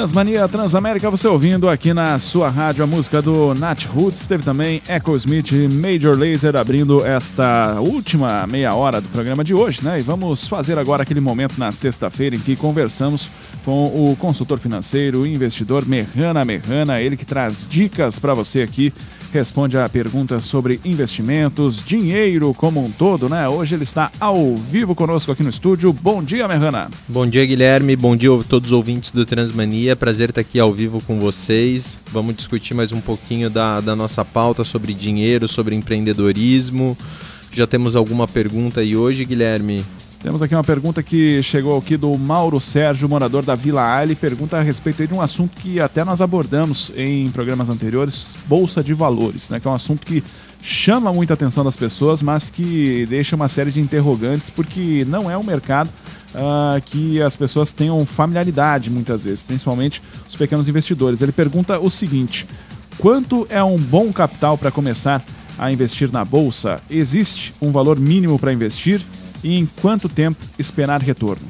Transmania Transamérica, você ouvindo aqui na sua rádio a música do Nat Roots. Teve também Echo Smith Major Laser abrindo esta última meia hora do programa de hoje, né? E vamos fazer agora aquele momento na sexta-feira em que conversamos com o consultor financeiro investidor Merrana Merrana, ele que traz dicas para você aqui responde a perguntas sobre investimentos, dinheiro como um todo, né? Hoje ele está ao vivo conosco aqui no estúdio. Bom dia, Merrana. Bom dia, Guilherme. Bom dia a todos os ouvintes do Transmania. Prazer estar aqui ao vivo com vocês. Vamos discutir mais um pouquinho da, da nossa pauta sobre dinheiro, sobre empreendedorismo. Já temos alguma pergunta aí hoje, Guilherme? Temos aqui uma pergunta que chegou aqui do Mauro Sérgio, morador da Vila Ali, pergunta a respeito de um assunto que até nós abordamos em programas anteriores, bolsa de valores, né? Que é um assunto que chama muita atenção das pessoas, mas que deixa uma série de interrogantes porque não é um mercado uh, que as pessoas tenham familiaridade muitas vezes, principalmente os pequenos investidores. Ele pergunta o seguinte: quanto é um bom capital para começar a investir na bolsa? Existe um valor mínimo para investir? E em quanto tempo esperar retorno.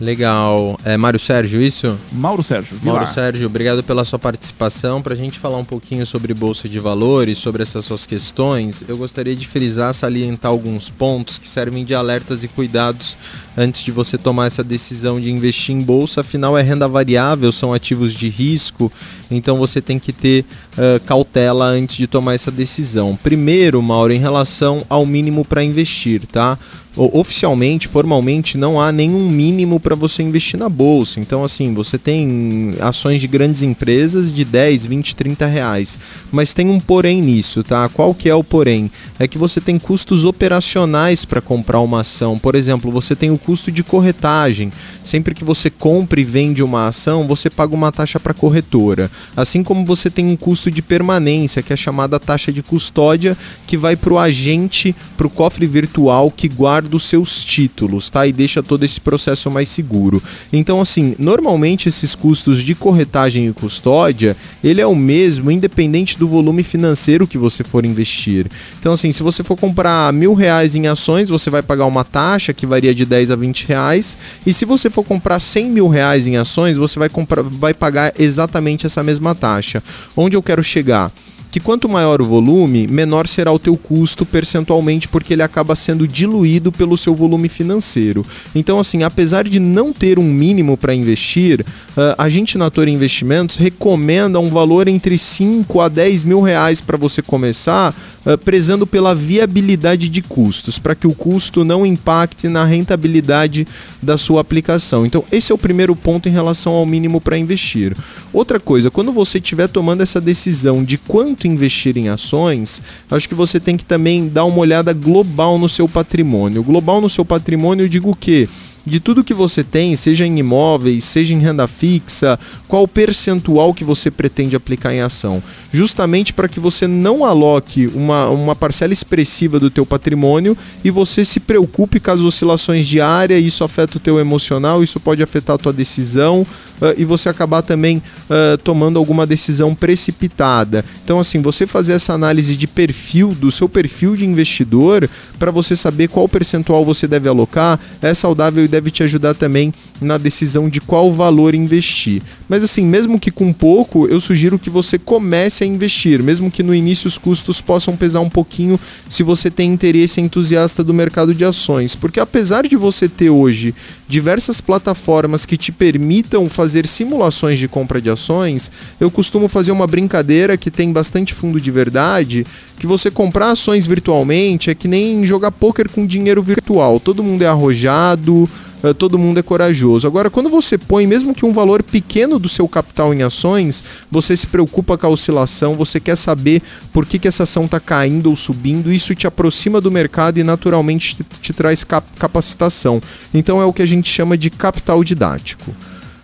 Legal. É Mário Sérgio, isso? Mauro Sérgio. Mauro Sérgio, obrigado pela sua participação. Para a gente falar um pouquinho sobre Bolsa de Valores, sobre essas suas questões, eu gostaria de frisar, salientar alguns pontos que servem de alertas e cuidados antes de você tomar essa decisão de investir em Bolsa. Afinal, é renda variável, são ativos de risco, então você tem que ter uh, cautela antes de tomar essa decisão. Primeiro, Mauro, em relação ao mínimo para investir, tá? oficialmente, formalmente, não há nenhum mínimo para você investir na bolsa. Então, assim, você tem ações de grandes empresas de 10, 20, 30 reais. Mas tem um porém nisso, tá? Qual que é o porém? É que você tem custos operacionais para comprar uma ação. Por exemplo, você tem o custo de corretagem. Sempre que você compra e vende uma ação, você paga uma taxa para corretora. Assim como você tem um custo de permanência, que é chamada taxa de custódia, que vai para o agente, para o cofre virtual que guarda dos seus títulos, tá? E deixa todo esse processo mais seguro. Então, assim, normalmente esses custos de corretagem e custódia, ele é o mesmo, independente do volume financeiro que você for investir. Então, assim, se você for comprar mil reais em ações, você vai pagar uma taxa que varia de 10 a 20 reais. E se você for comprar 100 mil reais em ações, você vai, comprar, vai pagar exatamente essa mesma taxa. Onde eu quero chegar? Que quanto maior o volume, menor será o teu custo percentualmente, porque ele acaba sendo diluído pelo seu volume financeiro. Então, assim, apesar de não ter um mínimo para investir, uh, a gente na Torre Investimentos recomenda um valor entre 5 a 10 mil reais para você começar, uh, prezando pela viabilidade de custos, para que o custo não impacte na rentabilidade da sua aplicação. Então, esse é o primeiro ponto em relação ao mínimo para investir. Outra coisa, quando você estiver tomando essa decisão de quanto muito investir em ações, acho que você tem que também dar uma olhada global no seu patrimônio. Global no seu patrimônio, eu digo o quê? De tudo que você tem, seja em imóveis, seja em renda fixa, qual percentual que você pretende aplicar em ação, justamente para que você não aloque uma, uma parcela expressiva do teu patrimônio e você se preocupe com as oscilações diárias, isso afeta o teu emocional, isso pode afetar a tua decisão uh, e você acabar também uh, tomando alguma decisão precipitada. Então assim, você fazer essa análise de perfil, do seu perfil de investidor, para você saber qual percentual você deve alocar, é saudável deve te ajudar também na decisão de qual valor investir. Mas assim, mesmo que com pouco, eu sugiro que você comece a investir, mesmo que no início os custos possam pesar um pouquinho se você tem interesse entusiasta do mercado de ações, porque apesar de você ter hoje diversas plataformas que te permitam fazer simulações de compra de ações, eu costumo fazer uma brincadeira que tem bastante fundo de verdade, que você comprar ações virtualmente é que nem jogar poker com dinheiro virtual. Todo mundo é arrojado, eh, todo mundo é corajoso. Agora, quando você põe, mesmo que um valor pequeno do seu capital em ações, você se preocupa com a oscilação, você quer saber por que, que essa ação está caindo ou subindo, isso te aproxima do mercado e naturalmente te, te traz cap capacitação. Então é o que a gente chama de capital didático.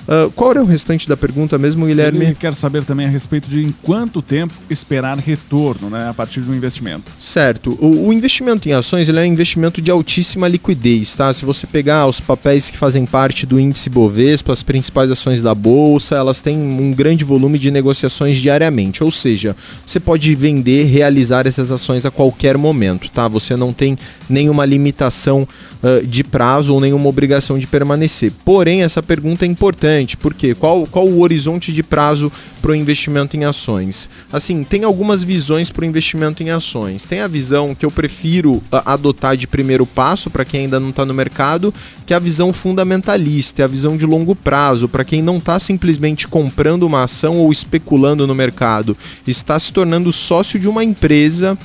Uh, qual era o restante da pergunta mesmo, Guilherme? Ele quer saber também a respeito de em quanto tempo esperar retorno né, a partir do investimento. Certo. O, o, investimento em ações ele é um investimento de altíssima liquidez. Tá? Se você pegar os papéis que fazem parte do índice Bovespa, as principais ações da Bolsa, elas têm um grande volume de negociações diariamente. Ou seja, você pode vender, realizar essas ações a qualquer momento. Tá? Você não tem nenhuma limitação uh, de prazo ou nenhuma obrigação de permanecer. Porém, essa pergunta é importante porque qual, qual o horizonte de prazo para o investimento em ações? Assim, tem algumas visões para o investimento em ações. Tem a visão que eu prefiro adotar de primeiro passo para quem ainda não está no mercado, que é a visão fundamentalista, é a visão de longo prazo, para quem não está simplesmente comprando uma ação ou especulando no mercado, está se tornando sócio de uma empresa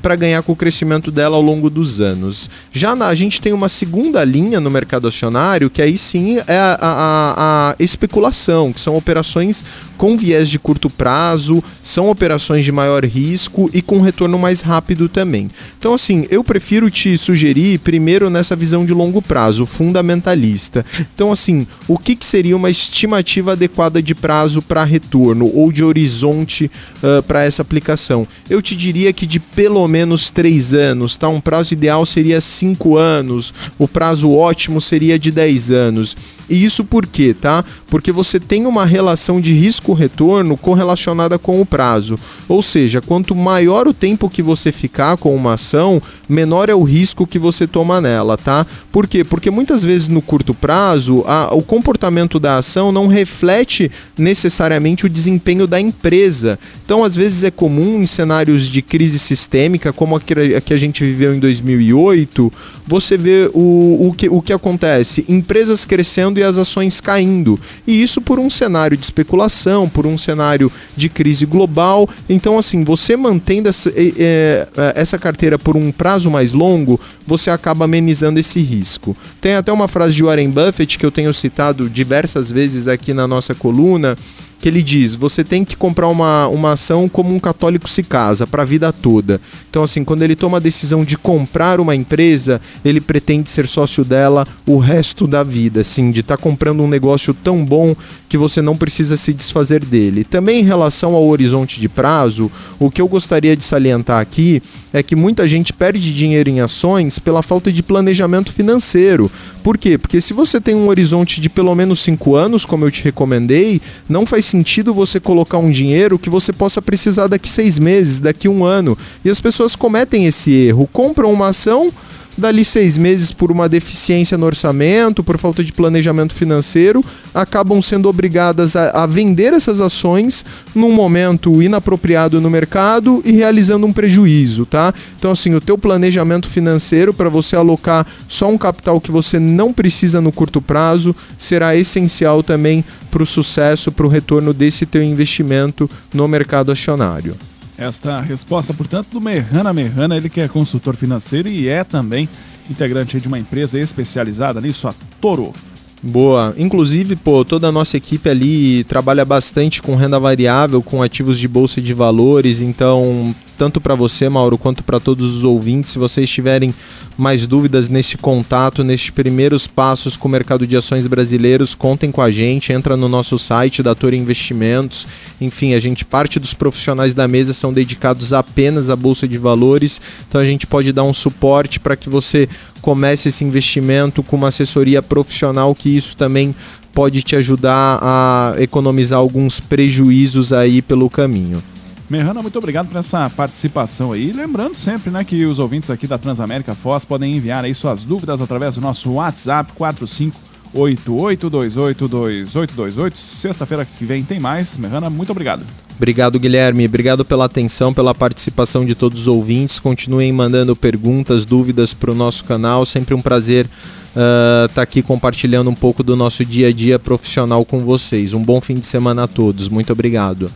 para ganhar com o crescimento dela ao longo dos anos. Já na, a gente tem uma segunda linha no mercado acionário, que aí sim é a, a, a especulação, que são operações com viés de curto prazo, são operações de maior risco e com retorno mais rápido também. Então, assim, eu prefiro te sugerir primeiro nessa visão de longo prazo, fundamentalista. Então, assim, o que, que seria uma estimativa adequada de prazo para retorno ou de horizonte uh, para essa aplicação? Eu te diria que de pelo menos três anos, tá? Um prazo ideal seria cinco anos, o prazo ótimo seria de 10 anos. E isso por quê, tá? Porque você tem uma relação de risco-retorno correlacionada com o prazo. Ou seja, quanto maior o tempo que você ficar com uma ação, menor é o risco que você toma nela, tá? Por quê? Porque muitas vezes no curto prazo, a, o comportamento da ação não reflete necessariamente o desempenho da empresa. Então, às vezes é comum em cenários de crise sistêmica, como a que a gente viveu em 2008, você vê o, o, que, o que acontece: empresas crescendo e as ações caindo. E isso por um cenário de especulação, por um cenário de crise global. Então, assim, você mantendo essa, é, essa carteira por um prazo mais longo, você acaba amenizando esse risco. Tem até uma frase de Warren Buffett que eu tenho citado diversas vezes aqui na nossa coluna que ele diz: você tem que comprar uma, uma ação como um católico se casa, para a vida toda. Então, assim, quando ele toma a decisão de comprar uma empresa, ele pretende ser sócio dela o resto da vida, assim, de estar tá comprando um negócio tão bom que você não precisa se desfazer dele. Também em relação ao horizonte de prazo, o que eu gostaria de salientar aqui é que muita gente perde dinheiro em ações pela falta de planejamento financeiro. Por quê? Porque se você tem um horizonte de pelo menos 5 anos, como eu te recomendei, não faz sentido você colocar um dinheiro que você possa precisar daqui seis meses, daqui um ano. E as pessoas cometem esse erro, compram uma ação dali seis meses por uma deficiência no orçamento, por falta de planejamento financeiro, acabam sendo obrigadas a, a, vender essas ações num momento inapropriado no mercado e realizando um prejuízo, tá? Então assim, o teu planejamento financeiro para você alocar só um capital que você não precisa no curto prazo será essencial também para o sucesso, para o retorno desse teu investimento no mercado acionário. Esta resposta, portanto, do Merrana Merrana, ele que é consultor financeiro e é também integrante de uma empresa especializada nisso, a Toro. Boa. Inclusive, pô, toda a nossa equipe ali trabalha bastante com renda variável, com ativos de bolsa de valores, então tanto para você, Mauro, quanto para todos os ouvintes. Se vocês tiverem mais dúvidas nesse contato, nesses primeiros passos com o mercado de ações brasileiros, contem com a gente, entra no nosso site da Torre Investimentos. Enfim, a gente parte dos profissionais da mesa são dedicados apenas à bolsa de valores, então a gente pode dar um suporte para que você comece esse investimento com uma assessoria profissional que isso também pode te ajudar a economizar alguns prejuízos aí pelo caminho. Merrana, muito obrigado por essa participação aí. Lembrando sempre, né, que os ouvintes aqui da Transamérica Foz podem enviar aí suas dúvidas através do nosso WhatsApp 4588282828. Sexta-feira que vem tem mais. Merrana, muito obrigado. Obrigado, Guilherme. Obrigado pela atenção, pela participação de todos os ouvintes. Continuem mandando perguntas, dúvidas para o nosso canal. Sempre um prazer estar uh, tá aqui compartilhando um pouco do nosso dia a dia profissional com vocês. Um bom fim de semana a todos. Muito obrigado.